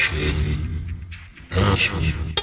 Passion. Passion.